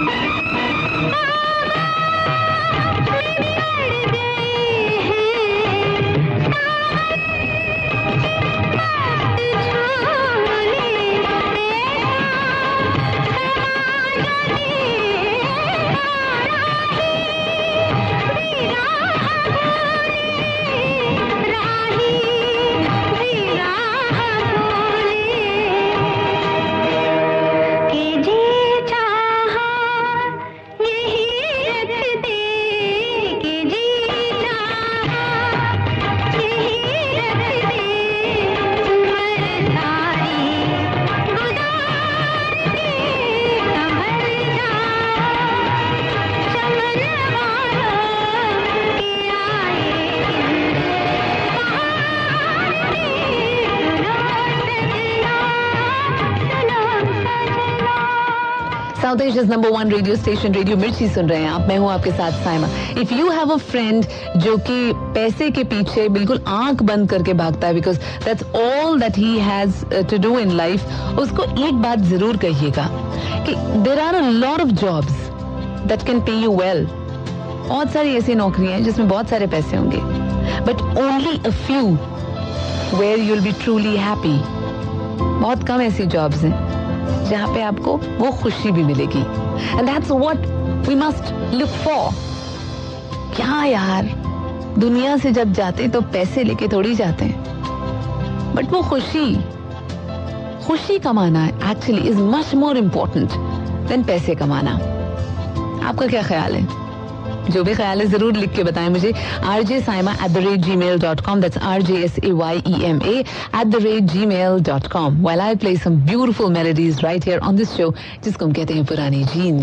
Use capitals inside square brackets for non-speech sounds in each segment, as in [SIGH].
Ah! [LAUGHS] South Asia number one radio station radio Mirchi सुन रहे हैं आप। मैं हूँ आपके साथ Saima if you have a friend जो कि पैसे के पीछे बिल्कुल आँख बंद करके भागता है because that's all that he has to do in life उसको एक बात ज़रूर कहिएगा कि there are a lot of jobs that can pay you well बहुत सारी ऐसी नौकरियाँ हैं जिसमें बहुत सारे पैसे होंगे। But only a few where you'll be truly happy बहुत कम ऐसी जॉब्स हैं। जहाँ पे आपको वो खुशी भी मिलेगी। And that's what we must look for क्या यार, दुनिया से जब जाते तो पैसे लेके थोड़ी जाते हैं। बट वो खुशी खुशी कमाना actually is much more important than पैसे कमाना। आपका क्या ख्याल है? जो भी ख्याल है, ज़रूर लिख के बताएँ मुझे। R J Saima at the rate Gmail dot com that R J S A Y E M A at the rate Gmail dot com well I play some beautiful melodies right here on this show जिसको हम कहते हैं पुरानी जीन।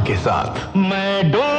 के साथ। मैं डूब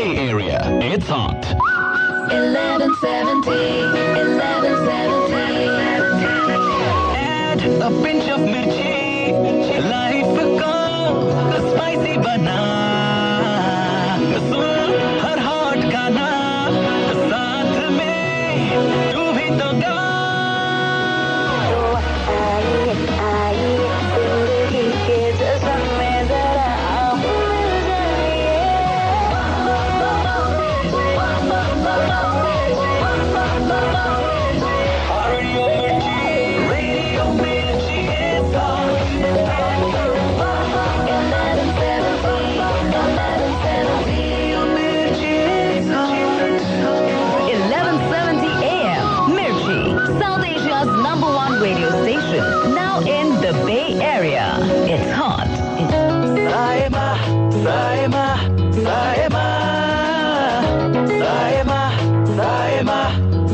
Bay Area. It's hot. 1170, 1170. Add a pinch of mirchi, life को spicy बना सुन हर hot गाना साथ में तू भी तो गा आइए आइए जिंदगी के in the Bay Area. It's hot. Saima, Saima, Saima, Saima, Saima,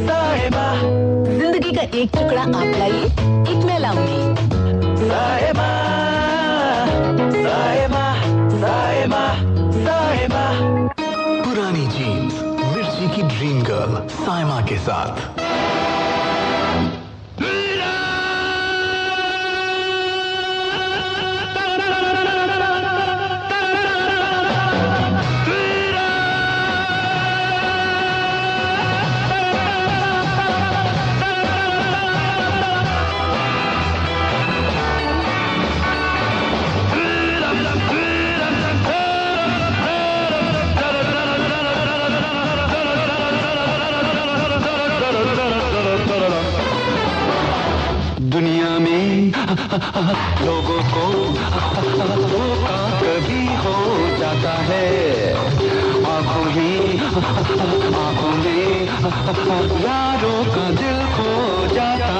Saima, ज़िंदगी का एक टुकड़ा आप लाइए एक मैं लाऊँगी Saima, Saima, Saima, Saima. Purani jeans Mirchi की ड्रीम गर्ल साइमा के साथ लोगों को धोखा कभी हो जाता है। आँखों ही, आँखों में यारों का दिल खो जाता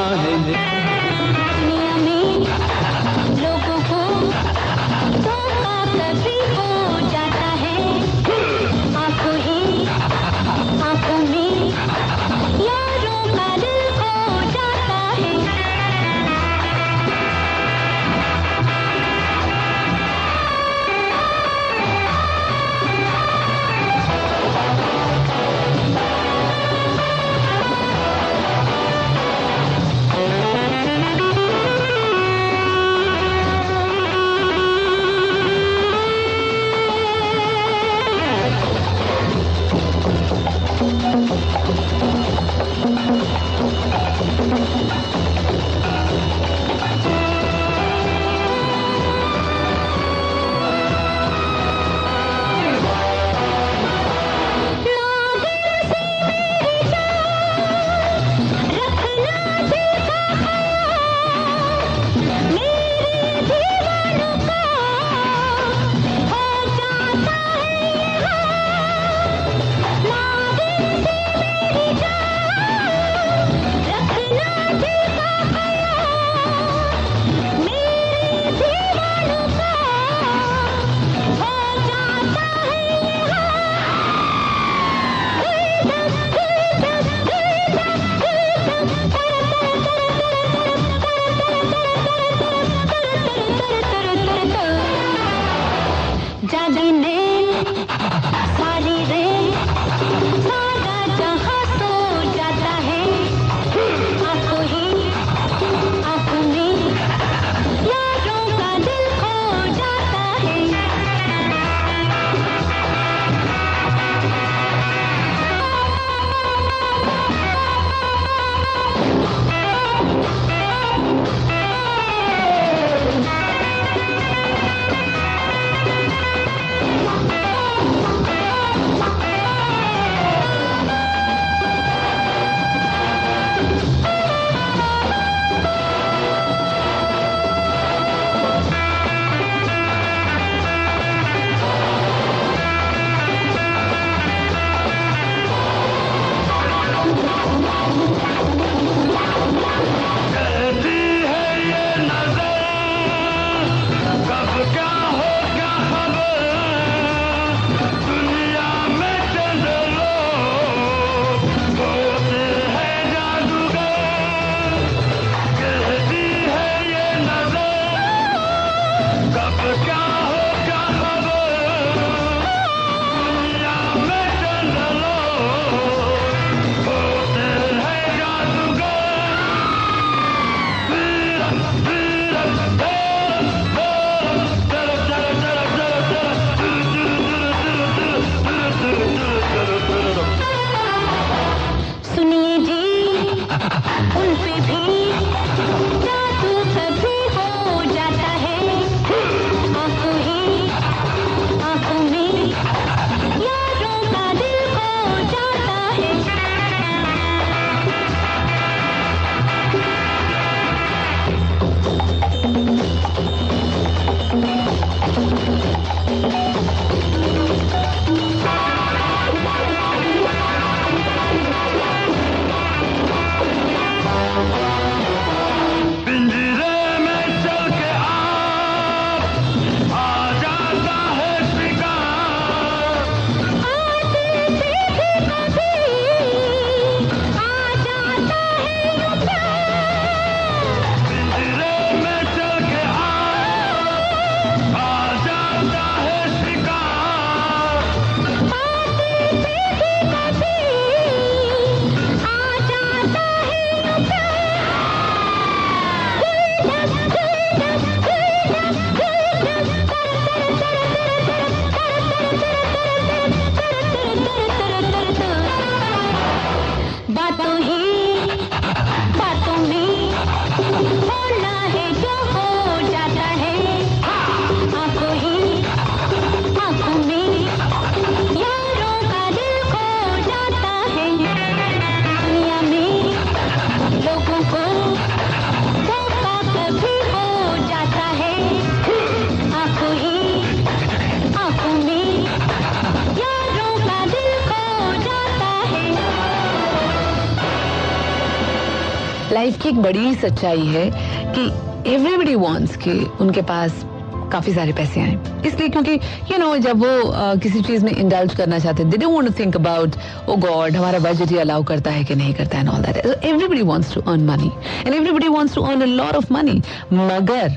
लाइफ की एक बड़ी सच्चाई है कि एवरीबडी वांट्स कि उनके पास काफ़ी सारे पैसे आए। इसलिए क्योंकि यू you नो know, जब वो uh, किसी चीज़ में इंडल्ज करना चाहते हैं they don't want to think about oh God हमारा बजट ही अलाउ करता है कि नहीं करता है all that everybody wants to earn money and everybody wants to earn a lot of money मगर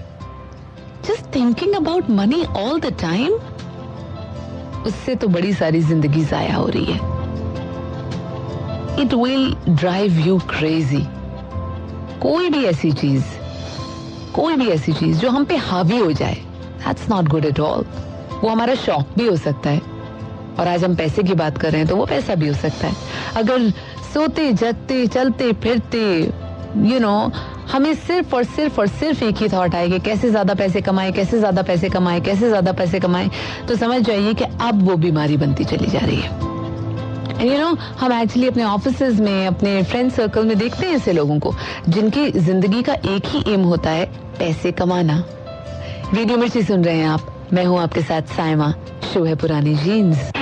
just thinking about money all the time उससे तो बड़ी सारी ज़िंदगी जाया हो रही है। It will drive you crazy कोई भी ऐसी चीज़ कोई भी ऐसी चीज़ जो हम पे हावी हो जाए that's not good at all वो हमारा शौक भी हो सकता है। और आज हम पैसे की बात कर रहे हैं तो वो पैसा भी हो सकता है। अगर सोते जगते चलते फिरते यू you नो know, हमें सिर्फ़ और सिर्फ़ और सिर्फ़ एक ही थॉट आए कि कैसे ज़्यादा पैसे कमाए कैसे ज़्यादा पैसे कमाए कैसे ज़्यादा पैसे कमाए तो समझ जाइए कि अब वो बीमारी बनती चली जा रही है। यू नो हम एक्चुअली अपने ऑफ़िस में, अपने फ्रेंड सर्कल में देखते हैं ऐसे लोगों को, जिनकी ज़िंदगी का एक ही एम होता है, पैसे कमाना। रेडियो मिर्ची सुन रहे हैं आप। मैं हूँ आपके साथ साइमा शो है Purani jeans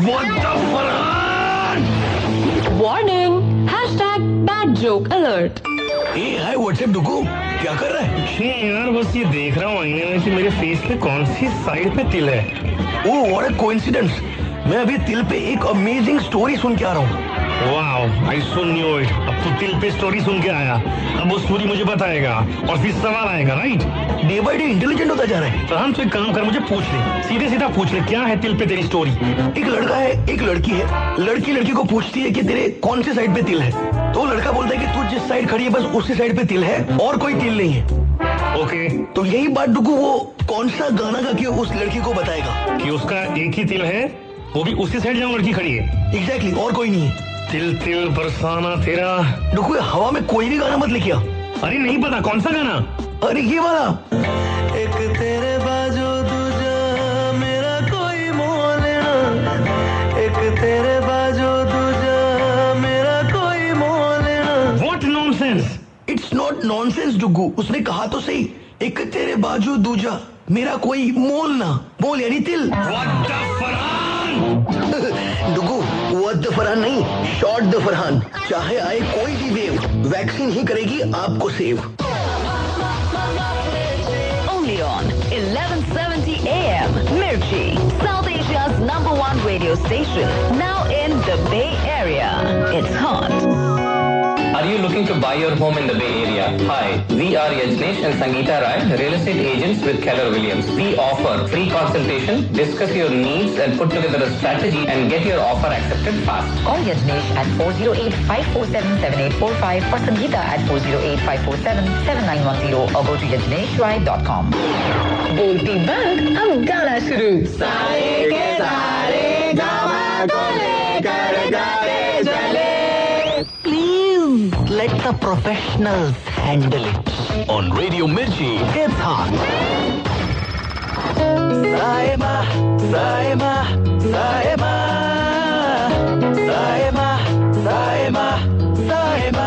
What the Farhan? Warning! Hashtag bad joke alert. Hey, hi, what's up, क्या कर रहा है नहीं यार बस ये देख रहा हूँ आईने में से मेरे फेस पे कौन सी साइड पे तिल है ओ व्हाट अ कोइंसिडेंस मैं अभी तिल पे एक अमेजिंग स्टोरी सुन के आ रहा हूँ wow I so knew it अब तो तिल पे स्टोरी सुन के आया। अब वो स्टोरी मुझे बताएगा और फिर सवाल आएगा right day by day intelligent होता जा रहा है। तो हम तो एक काम कर मुझे पूछ ले। सीधे सीधा पूछ ले क्या है तिल पे तेरी स्टोरी एक लड़का है एक लड़की है। लड़की लड़की को पूछती है कि तेरे कौन से साइड पे तिल है? तो लड़का बोलता है कि तू जिस साइड खड़ी है बस उसी साइड पे तिल है और कोई तिल नहीं है। ओके तो यही बात डुकू वो कौन सा गाना गा के उस लड़की को बताएगा? कि उसका एक ही तिल है वो भी उसी साइड जहाँ लड़की खड़ी है। एग्जैक्टली exactly, और कोई नहीं है। तिल तिल बरसाना तेरा। डुकू हवा में कोई भी गाना मत लिखिया। अरे नहीं पता कौन सा गाना? अरे ये वाला। एक तेरे बाजू दूजा मेरा कोई मोल ना एक तेरे बाजू दूजा मेरा कोई मोल ना what nonsense it's not nonsense डुगू उसने कहा तो सही। एक तेरे बाजू दूजा मेरा कोई मोल ना। मोल यानी तिल। व्हाट द फरहान डुगू फरहान नहीं शॉर्ट द फरहान चाहे आए कोई भी वेव वैक्सीन ही करेगी आपको save on eleven seventy A M Mirchi south Asia number one radio station now in the Bay Area Are you looking to buy your home in the Bay Area? Hi, we are Yajnesh and Sangeeta Rai, real estate agents with Keller Williams. We offer free consultation, discuss your needs and put together a strategy and get your offer accepted fast. Call Yajnesh at 408-547-7845 or Sangeeta at 408-547-7910 or go to yajneshrai.com. बोलती बंद अब गाना शुरू please the professionals handle it On Radio Mirchi, It's hot. Saima, Saima, Saima, Saima, Saima, Saima,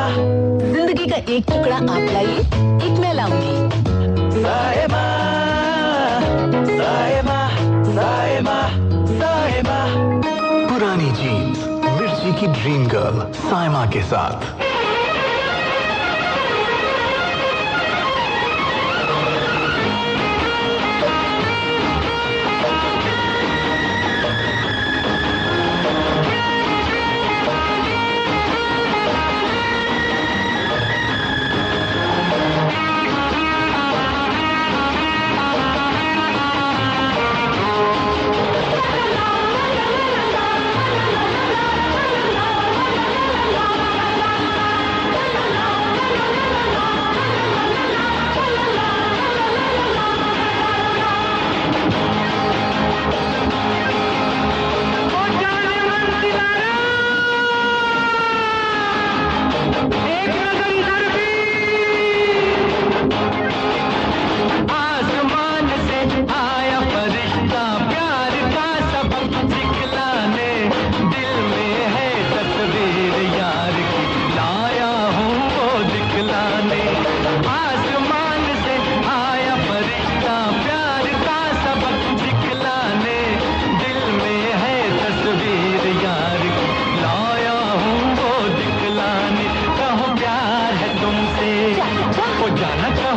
ज़िंदगी का एक टुकड़ा आप लाइए एक मैं लाऊँगी Saima, Saima, Saima, Saima. Purani jeans Mirchi की ड्रीम गर्ल साइमा के साथ जाना कहो